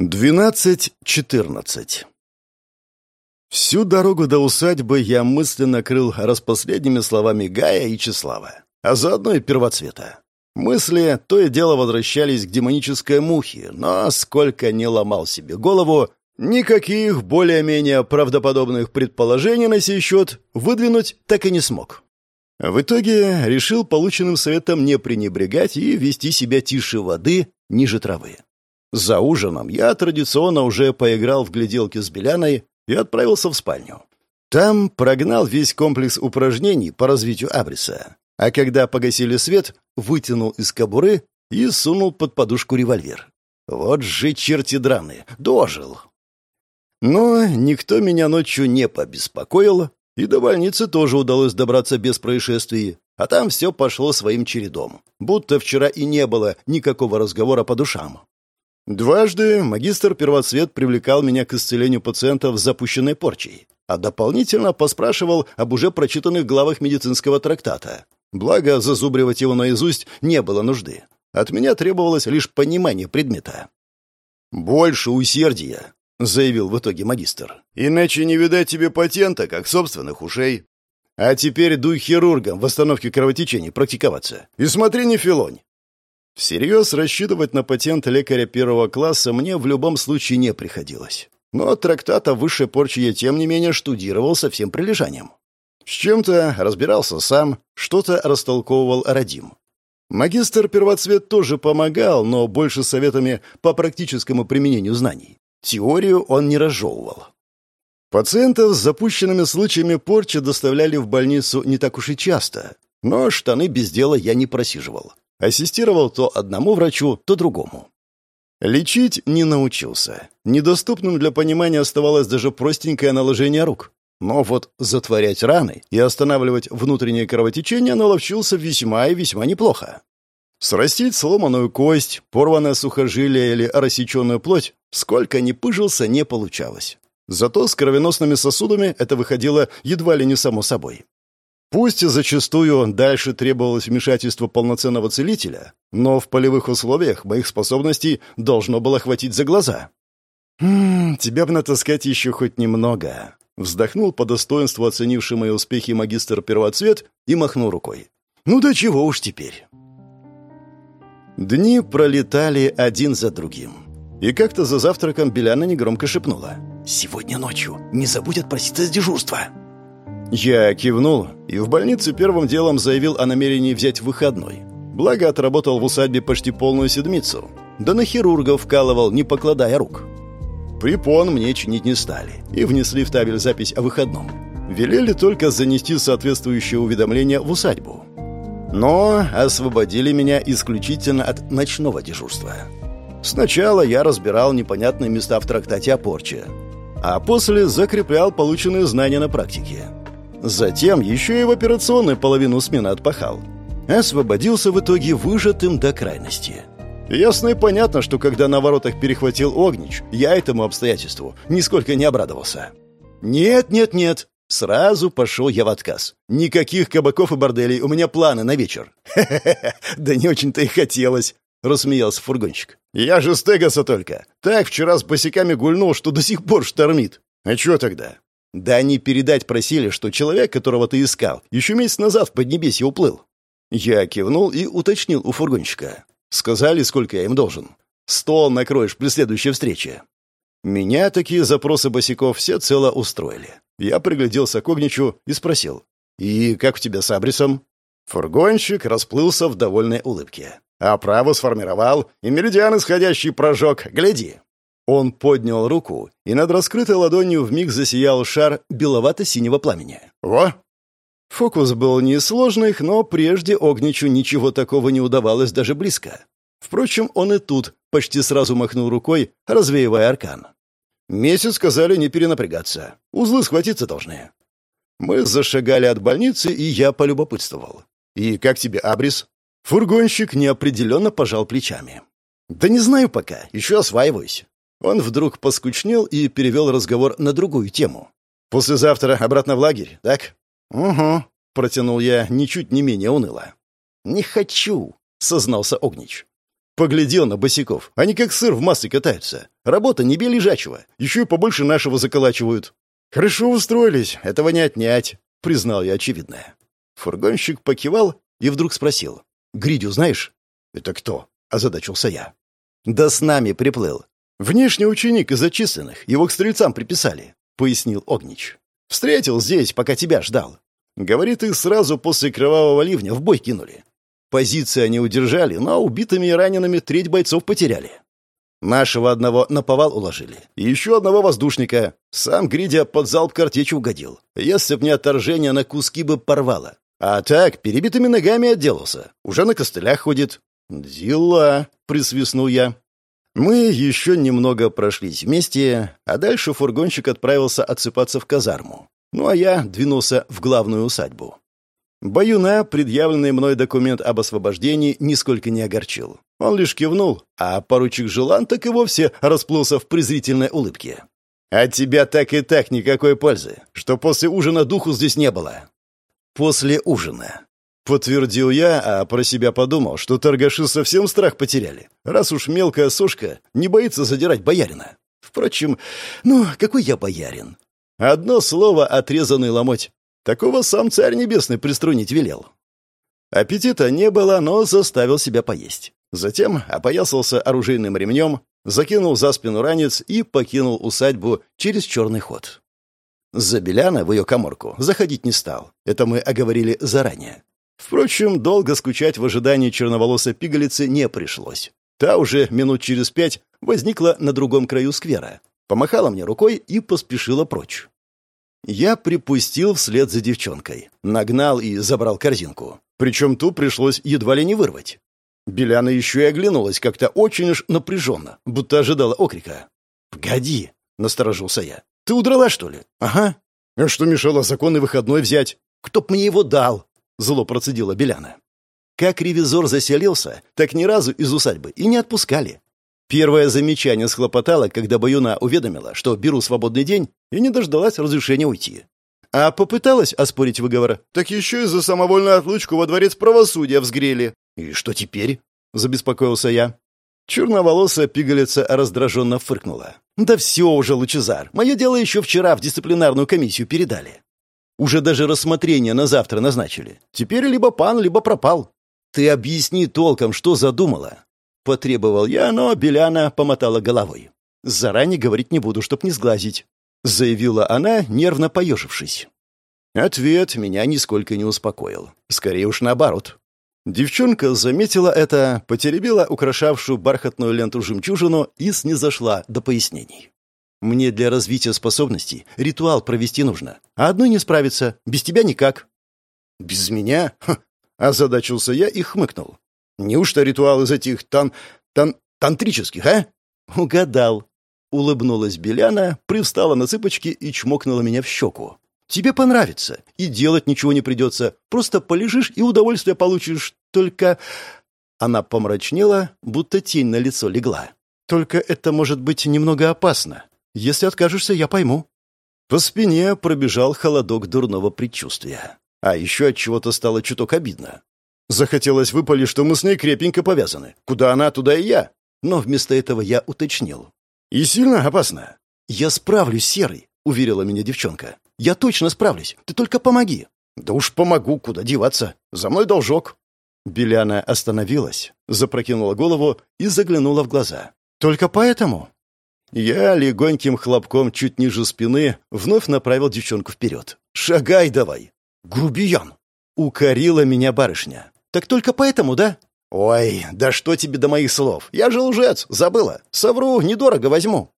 12.14 Всю дорогу до усадьбы я мысленно крыл распоследними словами Гая и Числава, а заодно и первоцвета. Мысли то и дело возвращались к демонической мухе, но сколько не ломал себе голову, никаких более-менее правдоподобных предположений на сей счет выдвинуть так и не смог. В итоге решил полученным советом не пренебрегать и вести себя тише воды, ниже травы. За ужином я традиционно уже поиграл в гляделки с Беляной и отправился в спальню. Там прогнал весь комплекс упражнений по развитию абриса. А когда погасили свет, вытянул из кобуры и сунул под подушку револьвер. Вот же черти драные, дожил. Но никто меня ночью не побеспокоил, и до больницы тоже удалось добраться без происшествий, а там все пошло своим чередом, будто вчера и не было никакого разговора по душам. Дважды магистр первоцвет привлекал меня к исцелению пациентов с запущенной порчей, а дополнительно поспрашивал об уже прочитанных главах медицинского трактата. Благо, зазубривать его наизусть не было нужды. От меня требовалось лишь понимание предмета. «Больше усердия», — заявил в итоге магистр. «Иначе не видать тебе патента, как собственных ушей. А теперь дуй хирургом в остановке кровотечений практиковаться. И смотри, не филонь. Всерьез рассчитывать на патент лекаря первого класса мне в любом случае не приходилось. Но трактат о высшей порче я, тем не менее, штудировал со всем прилежанием. С чем-то разбирался сам, что-то растолковывал Радим. Магистр первоцвет тоже помогал, но больше советами по практическому применению знаний. Теорию он не разжевывал. Пациентов с запущенными случаями порчи доставляли в больницу не так уж и часто, но штаны без дела я не просиживал. Ассистировал то одному врачу, то другому. Лечить не научился. Недоступным для понимания оставалось даже простенькое наложение рук. Но вот затворять раны и останавливать внутреннее кровотечение наловчился весьма и весьма неплохо. Срастить сломанную кость, порванное сухожилие или рассеченную плоть, сколько ни пыжился, не получалось. Зато с кровеносными сосудами это выходило едва ли не само собой. Пусть зачастую дальше требовалось вмешательство полноценного целителя, но в полевых условиях моих способностей должно было хватить за глаза. «М -м, «Тебя бы натаскать еще хоть немного», — вздохнул по достоинству оценивший мои успехи магистр первоцвет и махнул рукой. «Ну да чего уж теперь». Дни пролетали один за другим. И как-то за завтраком Беляна негромко шепнула. «Сегодня ночью не забудь отпроситься с дежурства». Я кивнул и в больнице первым делом заявил о намерении взять выходной. Благо, отработал в усадьбе почти полную седмицу. Да на хирургов вкалывал, не покладая рук. Припон мне чинить не стали и внесли в табель запись о выходном. Велели только занести соответствующее уведомление в усадьбу. Но освободили меня исключительно от ночного дежурства. Сначала я разбирал непонятные места в трактате о порче, а после закреплял полученные знания на практике. Затем еще и в операционной половину смены отпахал. Освободился в итоге выжатым до крайности. Ясно и понятно, что когда на воротах перехватил Огнич, я этому обстоятельству нисколько не обрадовался. «Нет, нет, нет!» Сразу пошел я в отказ. «Никаких кабаков и борделей, у меня планы на вечер». «Хе-хе-хе, да не очень-то и хотелось», — рассмеялся фургонщик. «Я же стегаса только. Так вчера с босиками гульнул, что до сих пор штормит. А чё тогда? Да они передать просили, что человек, которого ты искал, еще месяц назад в Поднебесье уплыл. Я кивнул и уточнил у фургонщика. Сказали, сколько я им должен. Стол накроешь при следующей встрече. Меня такие запросы босиков все цело устроили. Я пригляделся к Огничу и спросил. «И как у тебя с абрисом?» Фургонщик расплылся в довольной улыбке. «А право сформировал, и меридиан исходящий прожег. Гляди!» Он поднял руку, и над раскрытой ладонью вмиг засиял шар беловато-синего пламени. «Во!» Фокус был несложный, но прежде Огничу ничего такого не удавалось даже близко. Впрочем, он и тут почти сразу махнул рукой, развеивая аркан. «Месяц сказали не перенапрягаться. Узлы схватиться должны». Мы зашагали от больницы, и я полюбопытствовал. «И как тебе абрис?» Фургонщик неопределенно пожал плечами. «Да не знаю пока, еще осваиваюсь. Он вдруг поскучнел и перевел разговор на другую тему. «Послезавтра обратно в лагерь, так?» «Угу», — протянул я ничуть не менее уныло. «Не хочу», — сознался Огнич. Поглядел на босиков. Они как сыр в масле катаются. Работа не бей лежачего. Еще и побольше нашего заколачивают. Хорошо устроились, этого не отнять, признал я очевидное. Фургонщик покивал и вдруг спросил. «Гридю знаешь?» «Это кто?» — озадачился я. «Да с нами приплыл. Внешний ученик из зачисленных. Его к стрельцам приписали», — пояснил Огнич. «Встретил здесь, пока тебя ждал. Говорит, их сразу после кровавого ливня в бой кинули. Позиции они удержали, но убитыми и ранеными треть бойцов потеряли. Нашего одного на повал уложили. Еще одного воздушника. Сам Гридя под залп картечи угодил. Если б не отторжение, на куски бы порвало. А так, перебитыми ногами отделался. Уже на костылях ходит. «Дела», — присвистнул я. Мы еще немного прошлись вместе, а дальше фургонщик отправился отсыпаться в казарму. Ну а я двинулся в главную усадьбу. Баюна предъявленный мной документ об освобождении нисколько не огорчил. Он лишь кивнул, а поручик Желан так и вовсе расплылся в презрительной улыбке. «От тебя так и так никакой пользы, что после ужина духу здесь не было». «После ужина», — подтвердил я, а про себя подумал, что торгаши совсем страх потеряли, раз уж мелкая сушка не боится задирать боярина. Впрочем, ну, какой я боярин? Одно слово — отрезанный ломоть. Такого сам царь небесный приструнить велел. Аппетита не было, но заставил себя поесть. Затем опоясался оружейным ремнем, закинул за спину ранец и покинул усадьбу через черный ход. За Беляна в ее коморку заходить не стал. Это мы оговорили заранее. Впрочем, долго скучать в ожидании черноволосой пигалицы не пришлось. Та уже минут через пять возникла на другом краю сквера, помахала мне рукой и поспешила прочь. Я припустил вслед за девчонкой. Нагнал и забрал корзинку. Причем ту пришлось едва ли не вырвать. Беляна еще и оглянулась как-то очень уж напряженно, будто ожидала окрика. «Погоди!» — насторожился я. «Ты удрала, что ли?» «Ага». «А что мешало законный выходной взять?» «Кто б мне его дал?» — зло процедила Беляна. Как ревизор заселился, так ни разу из усадьбы и не отпускали. Первое замечание схлопотало, когда Баюна уведомила, что беру свободный день, и не дождалась разрешения уйти. А попыталась оспорить выговор, так еще и за самовольную отлучку во дворец правосудия взгрели. «И что теперь?» — забеспокоился я. Черноволосая пигалица раздраженно фыркнула. «Да все уже, Лучезар, мое дело еще вчера в дисциплинарную комиссию передали. Уже даже рассмотрение на завтра назначили. Теперь либо пан, либо пропал. Ты объясни толком, что задумала. Потребовал я, но Беляна помотала головой. «Заранее говорить не буду, чтоб не сглазить», — заявила она, нервно поежившись. Ответ меня нисколько не успокоил. Скорее уж наоборот. Девчонка заметила это, потеребила украшавшую бархатную ленту жемчужину и снизошла до пояснений. «Мне для развития способностей ритуал провести нужно, а одной не справиться, без тебя никак». «Без меня?» Ха, — озадачился я и хмыкнул. Неужто ритуал из этих тан... тан... тантрических, а?» «Угадал», — улыбнулась Беляна, привстала на цыпочки и чмокнула меня в щеку. «Тебе понравится, и делать ничего не придется. Просто полежишь и удовольствие получишь. Только...» Она помрачнела, будто тень на лицо легла. «Только это может быть немного опасно. Если откажешься, я пойму». По спине пробежал холодок дурного предчувствия. А еще от чего-то стало чуток обидно. Захотелось выпали, что мы с ней крепенько повязаны. Куда она, туда и я. Но вместо этого я уточнил. «И сильно опасно?» «Я справлюсь, Серый», — уверила меня девчонка. «Я точно справлюсь. Ты только помоги». «Да уж помогу, куда деваться. За мной должок». Беляна остановилась, запрокинула голову и заглянула в глаза. «Только поэтому?» Я легоньким хлопком чуть ниже спины вновь направил девчонку вперед. «Шагай давай!» «Грубиян!» — укорила меня барышня. «Так только поэтому, да?» «Ой, да что тебе до моих слов? Я же лжец, забыла. Совру, недорого возьму».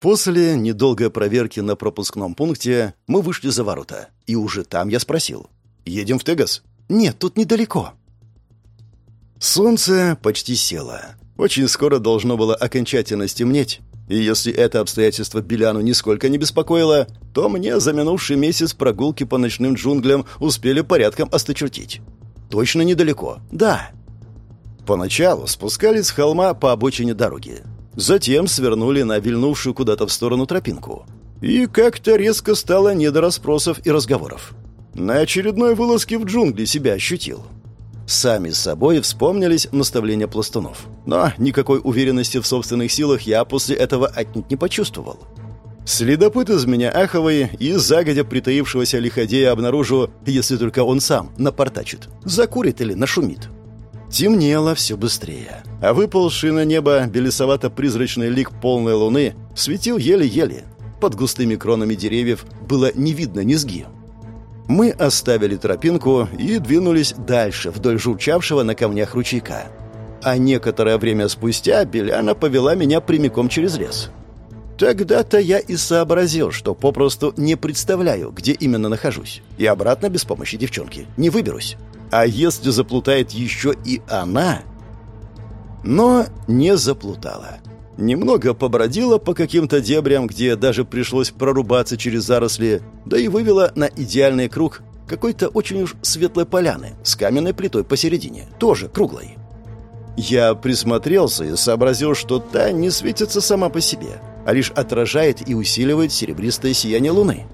После недолгой проверки на пропускном пункте мы вышли за ворота. И уже там я спросил. «Едем в Тегас?» «Нет, тут недалеко». Солнце почти село. Очень скоро должно было окончательно стемнеть. И если это обстоятельство Беляну нисколько не беспокоило, то мне за минувший месяц прогулки по ночным джунглям успели порядком осточертить. Точно недалеко. Да. Поначалу спускались с холма по обочине дороги. Затем свернули на вильнувшую куда-то в сторону тропинку. И как-то резко стало не до расспросов и разговоров. На очередной вылазке в джунгли себя ощутил. Сами собой вспомнились наставления пластунов. Но никакой уверенности в собственных силах я после этого отнюдь не почувствовал. Следопыт из меня аховый и загодя притаившегося лиходея обнаружу, если только он сам напортачит, закурит или нашумит. Темнело все быстрее, а выползший на небо белесовато-призрачный лик полной луны светил еле-еле. Под густыми кронами деревьев было не видно низги. Мы оставили тропинку и двинулись дальше, вдоль журчавшего на камнях ручейка. А некоторое время спустя Беляна повела меня прямиком через лес. Тогда-то я и сообразил, что попросту не представляю, где именно нахожусь. И обратно без помощи девчонки не выберусь. А если заплутает еще и она... Но не заплутала. Немного побродила по каким-то дебрям, где даже пришлось прорубаться через заросли, да и вывела на идеальный круг какой-то очень уж светлой поляны с каменной плитой посередине, тоже круглой. Я присмотрелся и сообразил, что та не светится сама по себе, а лишь отражает и усиливает серебристое сияние луны.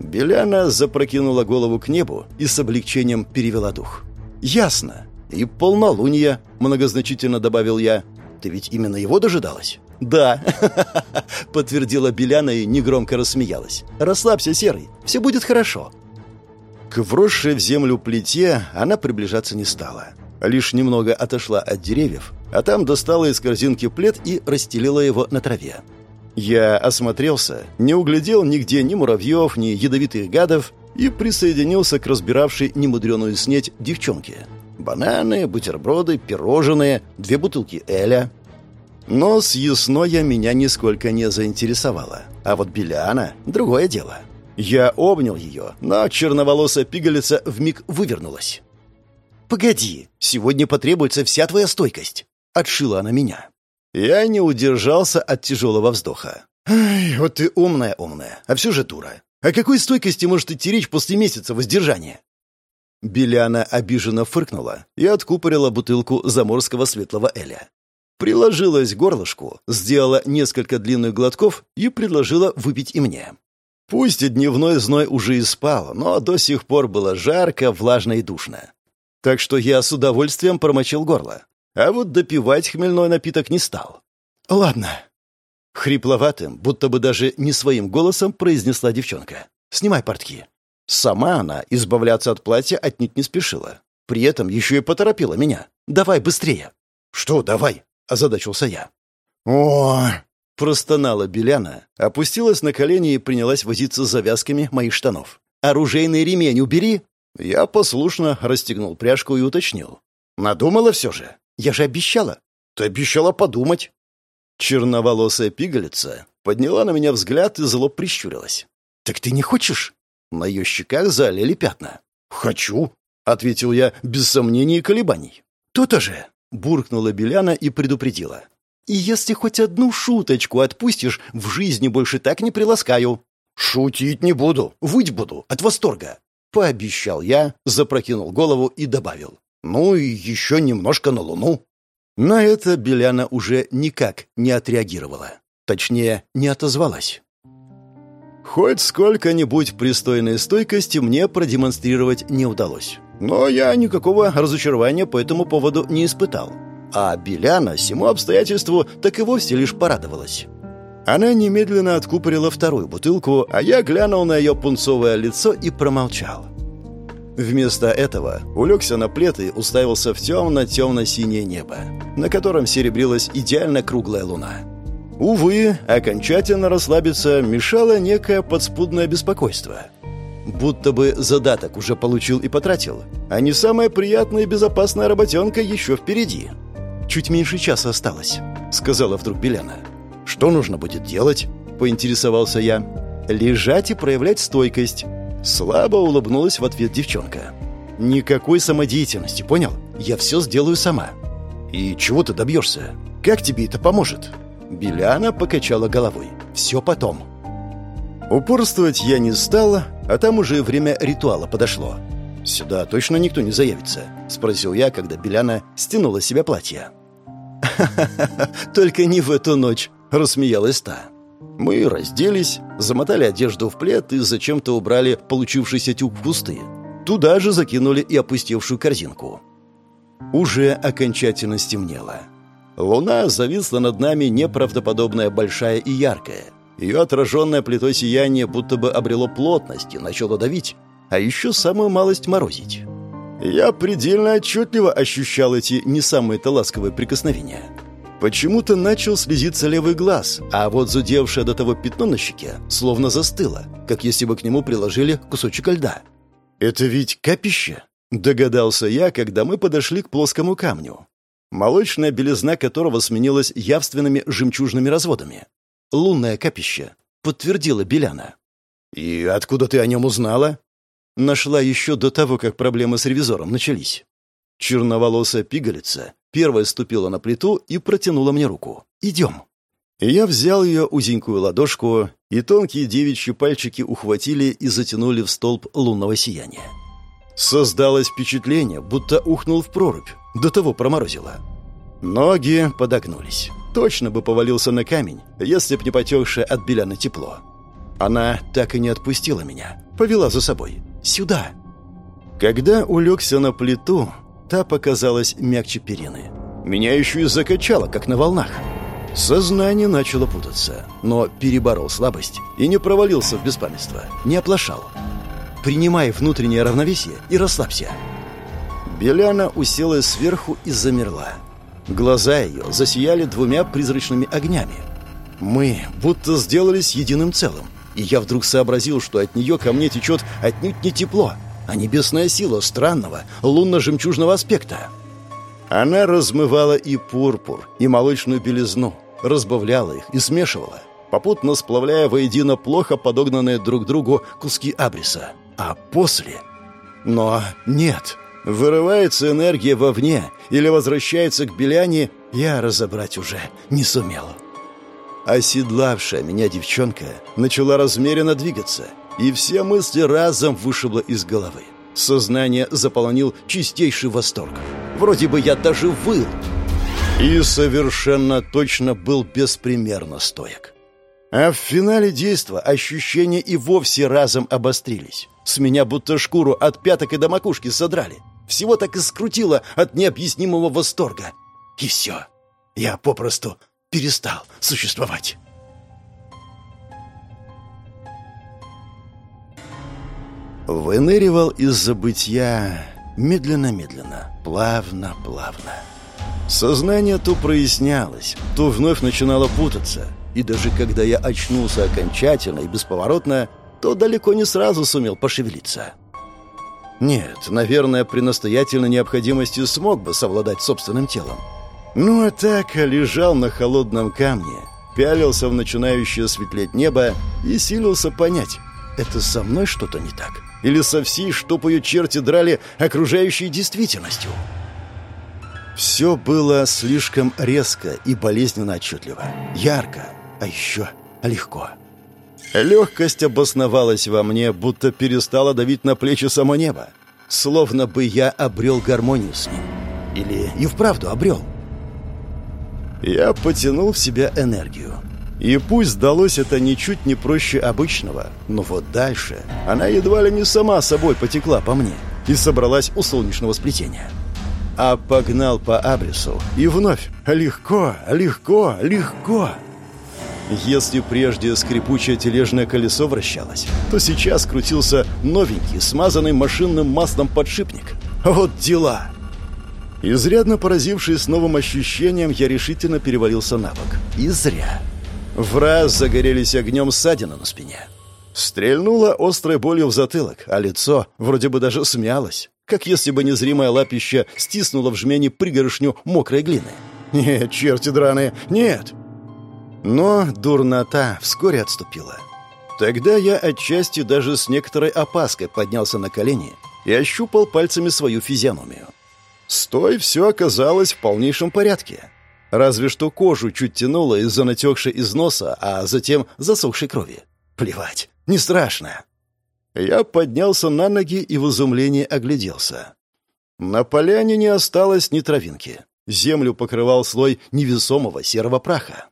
Беляна запрокинула голову к небу и с облегчением перевела дух. «Ясно. И полнолуние», — многозначительно добавил я. Ты ведь именно его дожидалась?» «Да», — подтвердила Беляна и негромко рассмеялась. «Расслабься, Серый, все будет хорошо». К вросшей в землю плите она приближаться не стала. Лишь немного отошла от деревьев, а там достала из корзинки плед и расстелила его на траве. Я осмотрелся, не углядел нигде ни муравьев, ни ядовитых гадов и присоединился к разбиравшей немудреную снеть девчонке. Бананы, бутерброды, пирожные, две бутылки Эля. Но съестное меня нисколько не заинтересовало. А вот Беляна — другое дело. Я обнял ее, но черноволосая пигалица вмиг вывернулась. «Погоди, сегодня потребуется вся твоя стойкость», — отшила она меня. Я не удержался от тяжелого вздоха. «Ай, вот ты умная-умная, а все же дура. О какой стойкости может идти речь после месяца воздержания? Беляна обиженно фыркнула и откупорила бутылку заморского светлого эля. Приложилась к горлышку, сделала несколько длинных глотков и предложила выпить и мне. Пусть и дневной зной уже и спал, но до сих пор было жарко, влажно и душно. Так что я с удовольствием промочил горло. А вот допивать хмельной напиток не стал. «Ладно». Хрипловатым, будто бы даже не своим голосом произнесла девчонка. «Снимай портки. Сама она избавляться от платья отнюдь не спешила. При этом еще и поторопила меня. «Давай быстрее!» «Что давай?» — озадачился я. о простонала Беляна, опустилась на колени и принялась возиться с завязками моих штанов. «Оружейный ремень убери!» Я послушно расстегнул пряжку и уточнил. «Надумала все же? Я же обещала!» «Ты обещала подумать!» Черноволосая пигалица подняла на меня взгляд и зло прищурилась. «Так ты не хочешь?» На ее щеках залили пятна. «Хочу», — ответил я без сомнений и колебаний. «То-то же», — буркнула Беляна и предупредила. «И если хоть одну шуточку отпустишь, в жизни больше так не приласкаю». «Шутить не буду, выть буду от восторга», — пообещал я, запрокинул голову и добавил. «Ну и еще немножко на луну». На это Беляна уже никак не отреагировала. Точнее, не отозвалась. Хоть сколько-нибудь пристойной стойкости мне продемонстрировать не удалось. Но я никакого разочарования по этому поводу не испытал. А Беляна всему обстоятельству так и вовсе лишь порадовалась. Она немедленно откупорила вторую бутылку, а я глянул на ее пунцовое лицо и промолчал. Вместо этого улегся на плед и уставился в темно-темно-синее небо, на котором серебрилась идеально круглая луна. Увы, окончательно расслабиться мешало некое подспудное беспокойство. Будто бы задаток уже получил и потратил, а не самая приятная и безопасная работенка еще впереди. «Чуть меньше часа осталось», — сказала вдруг Беляна. «Что нужно будет делать?» — поинтересовался я. «Лежать и проявлять стойкость». Слабо улыбнулась в ответ девчонка. «Никакой самодеятельности, понял? Я все сделаю сама». «И чего ты добьешься? Как тебе это поможет?» Беляна покачала головой. «Все потом». Упорствовать я не стала, а там уже время ритуала подошло. «Сюда точно никто не заявится?» — спросил я, когда Беляна стянула себе платье. «Ха-ха-ха, только не в эту ночь!» — рассмеялась та. Мы разделись, замотали одежду в плед и зачем-то убрали получившийся тюк в кусты. Туда же закинули и опустевшую корзинку. Уже окончательно стемнело. Луна зависла над нами неправдоподобная большая и яркая. Ее отраженное плитой сияние будто бы обрело плотность и начало давить, а еще самую малость морозить. Я предельно отчетливо ощущал эти не самые-то ласковые прикосновения. Почему-то начал слезиться левый глаз, а вот зудевшее до того пятно на щеке словно застыло, как если бы к нему приложили кусочек льда. «Это ведь капище?» — догадался я, когда мы подошли к плоскому камню, молочная белизна которого сменилась явственными жемчужными разводами. «Лунное капище», — подтвердила Беляна. «И откуда ты о нем узнала?» Нашла еще до того, как проблемы с ревизором начались. Черноволосая пигалица первая ступила на плиту и протянула мне руку. «Идем». Я взял ее узенькую ладошку, и тонкие девичьи пальчики ухватили и затянули в столб лунного сияния. Создалось впечатление, будто ухнул в прорубь, до того проморозило. Ноги подогнулись. Точно бы повалился на камень, если б не потекшее от беляна тепло. Она так и не отпустила меня, повела за собой. «Сюда!» Когда улегся на плиту, та показалась мягче перины. Меня еще и закачало, как на волнах. Сознание начало путаться, но переборол слабость и не провалился в беспамятство, не оплошал. Принимай внутреннее равновесие и расслабься. Беляна уселась сверху и замерла. Глаза ее засияли двумя призрачными огнями. Мы будто сделались единым целым, и я вдруг сообразил, что от нее ко мне течет отнюдь не тепло, а небесная сила странного, лунно-жемчужного аспекта. Она размывала и пурпур, и молочную белизну, разбавляла их и смешивала, попутно сплавляя воедино плохо подогнанные друг другу куски абриса. А после... Но нет, вырывается энергия вовне или возвращается к беляне, я разобрать уже не сумел. Оседлавшая меня девчонка начала размеренно двигаться, и все мысли разом вышибло из головы. Сознание заполонил чистейший восторг. Вроде бы я даже выл. И совершенно точно был беспримерно стоек. А в финале действа ощущения и вовсе разом обострились. С меня будто шкуру от пяток и до макушки содрали. Всего так и скрутило от необъяснимого восторга. И все. Я попросту перестал существовать. Выныривал из забытья медленно-медленно, плавно-плавно. Сознание то прояснялось, то вновь начинало путаться, и даже когда я очнулся окончательно и бесповоротно, то далеко не сразу сумел пошевелиться. Нет, наверное, при настоятельной необходимости смог бы совладать собственным телом. Ну а так лежал на холодном камне, пялился в начинающее светлеть небо и силился понять, это со мной что-то не так? Или со всей штопою черти драли окружающей действительностью? Все было слишком резко и болезненно отчетливо. Ярко, а еще легко. Легкость обосновалась во мне, будто перестала давить на плечи само небо. Словно бы я обрел гармонию с ним. Или и вправду обрел. Я потянул в себя энергию. И пусть сдалось это ничуть не проще обычного, но вот дальше она едва ли не сама собой потекла по мне и собралась у солнечного сплетения. А погнал по адресу, и вновь легко, легко, легко. Если прежде скрипучее тележное колесо вращалось, то сейчас крутился новенький, смазанный машинным маслом подшипник. Вот дела! Изрядно поразившись новым ощущением, я решительно перевалился на бок. И зря. В раз загорелись огнем ссадина на спине. Стрельнула острой болью в затылок, а лицо вроде бы даже смялось, как если бы незримая лапища стиснула в жмене пригоршню мокрой глины. Нет, черти драные, нет! Но дурнота вскоре отступила. Тогда я отчасти даже с некоторой опаской поднялся на колени и ощупал пальцами свою физиономию. С той все оказалось в полнейшем порядке. Разве что кожу чуть тянуло из-за натекшей из носа, а затем засохшей крови. Плевать, не страшно. Я поднялся на ноги и в изумлении огляделся. На поляне не осталось ни травинки. Землю покрывал слой невесомого серого праха.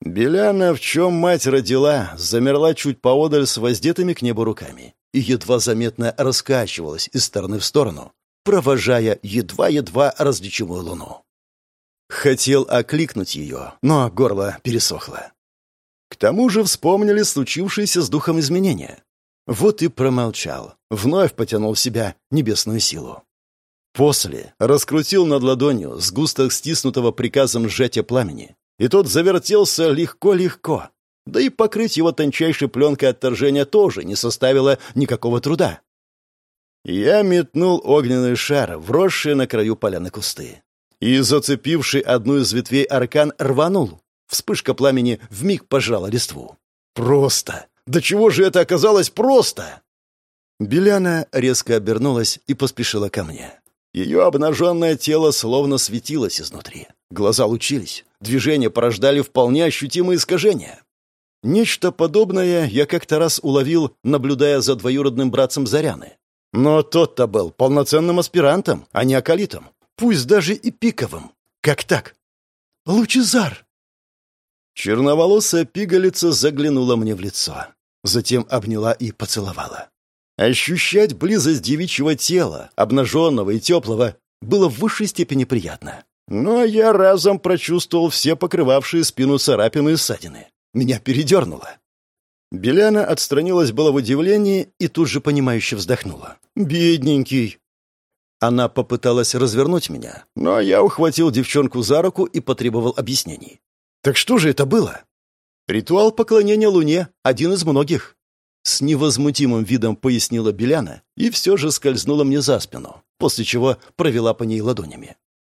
Беляна, в чем мать родила, замерла чуть поодаль с воздетыми к небу руками и едва заметно раскачивалась из стороны в сторону, провожая едва-едва различимую луну. Хотел окликнуть ее, но горло пересохло. К тому же вспомнили случившееся с духом изменения. Вот и промолчал, вновь потянул в себя небесную силу. После раскрутил над ладонью сгусток стиснутого приказом сжатия пламени, и тот завертелся легко-легко. Да и покрыть его тончайшей пленкой отторжения тоже не составило никакого труда. Я метнул огненный шар, вросший на краю поляны кусты. И, зацепивший одну из ветвей аркан, рванул. Вспышка пламени вмиг пожала листву. Просто! Да чего же это оказалось просто? Беляна резко обернулась и поспешила ко мне. Ее обнаженное тело словно светилось изнутри. Глаза лучились. Движения порождали вполне ощутимые искажения. Нечто подобное я как-то раз уловил, наблюдая за двоюродным братцем Заряны. Но тот-то был полноценным аспирантом, а не акалитом. Пусть даже и пиковым. Как так? Лучезар! Черноволосая пигалица заглянула мне в лицо. Затем обняла и поцеловала. Ощущать близость девичьего тела, обнаженного и теплого, было в высшей степени приятно. Но я разом прочувствовал все покрывавшие спину царапины и ссадины. Меня передернуло. Беляна отстранилась было в удивлении и тут же понимающе вздохнула. «Бедненький!» Она попыталась развернуть меня, но я ухватил девчонку за руку и потребовал объяснений. «Так что же это было?» «Ритуал поклонения Луне, один из многих». С невозмутимым видом пояснила Беляна и все же скользнула мне за спину, после чего провела по ней ладонями.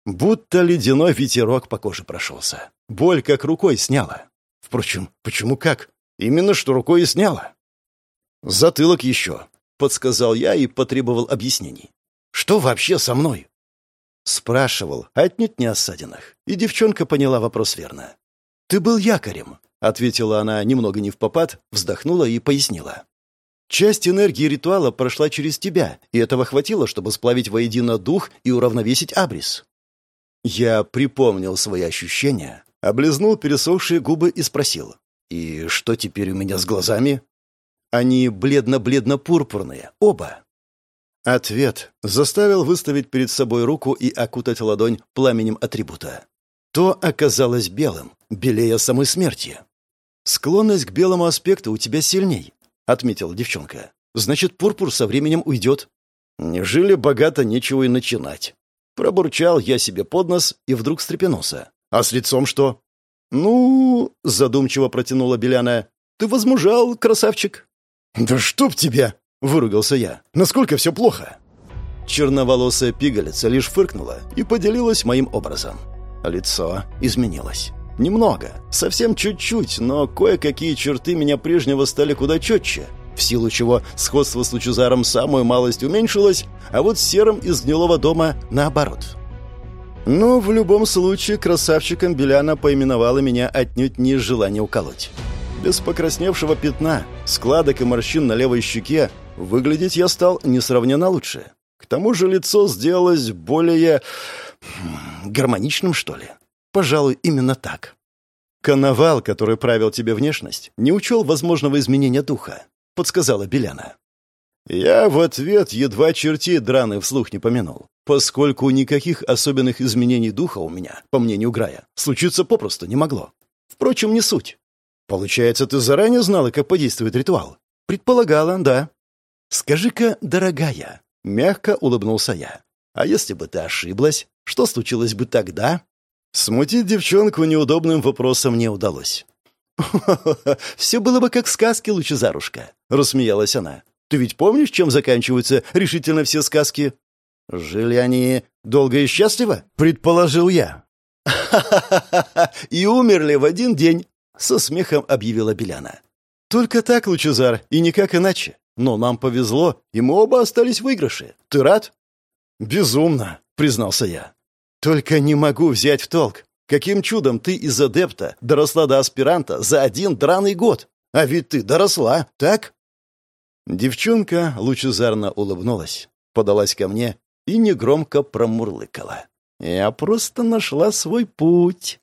Будто ледяной ветерок по коже прошелся. Боль как рукой сняла. Впрочем, почему как? Именно что рукой и сняла. «Затылок еще», — подсказал я и потребовал объяснений. «Что вообще со мной?» Спрашивал, отнюдь не о ссадинах, и девчонка поняла вопрос верно. «Ты был якорем», — ответила она немного не в попад, вздохнула и пояснила. «Часть энергии ритуала прошла через тебя, и этого хватило, чтобы сплавить воедино дух и уравновесить абрис». Я припомнил свои ощущения, облизнул пересохшие губы и спросил. «И что теперь у меня с глазами?» «Они бледно-бледно-пурпурные, оба». Ответ заставил выставить перед собой руку и окутать ладонь пламенем атрибута. То оказалось белым, белее самой смерти. «Склонность к белому аспекту у тебя сильней», — отметила девчонка. «Значит, пурпур со временем уйдет». «Неужели богато нечего и начинать?» Пробурчал я себе под нос и вдруг встрепенулся. «А с лицом что?» «Ну...» — задумчиво протянула Беляна. «Ты возмужал, красавчик». «Да чтоб тебя!» — выругался я. «Насколько все плохо?» Черноволосая пигалица лишь фыркнула и поделилась моим образом. Лицо изменилось. Немного, совсем чуть-чуть, но кое-какие черты меня прежнего стали куда четче, в силу чего сходство с Лучезаром самую малость уменьшилось, а вот с серым из гнилого дома наоборот. Но в любом случае красавчиком Беляна поименовала меня отнюдь не из желания уколоть. Без покрасневшего пятна, складок и морщин на левой щеке выглядеть я стал несравненно лучше. К тому же лицо сделалось более... Гармоничным, что ли. Пожалуй, именно так. Коновал, который правил тебе внешность, не учел возможного изменения духа, подсказала Беляна. Я в ответ едва чертей драны вслух не помянул, поскольку никаких особенных изменений духа у меня, по мнению Грая, случиться попросту не могло. Впрочем, не суть. Получается, ты заранее знала, как подействует ритуал? Предполагала, да. Скажи-ка, дорогая, мягко улыбнулся я. А если бы ты ошиблась, что случилось бы тогда? Смутить девчонку неудобным вопросом не удалось. «Все было бы как в сказке, Лучезарушка», — рассмеялась она. Ты ведь помнишь, чем заканчиваются решительно все сказки? Жили они долго и счастливо, предположил я. «Ха-ха-ха! И умерли в один день!» — со смехом объявила Беляна. «Только так, Лучезар, и никак иначе. Но нам повезло, и мы оба остались в выигрыше. Ты рад?» «Безумно», — признался я. «Только не могу взять в толк. Каким чудом ты из адепта доросла до аспиранта за один драный год? А ведь ты доросла, так?» Девчонка лучезарно улыбнулась, подалась ко мне и негромко промурлыкала. «Я просто нашла свой путь».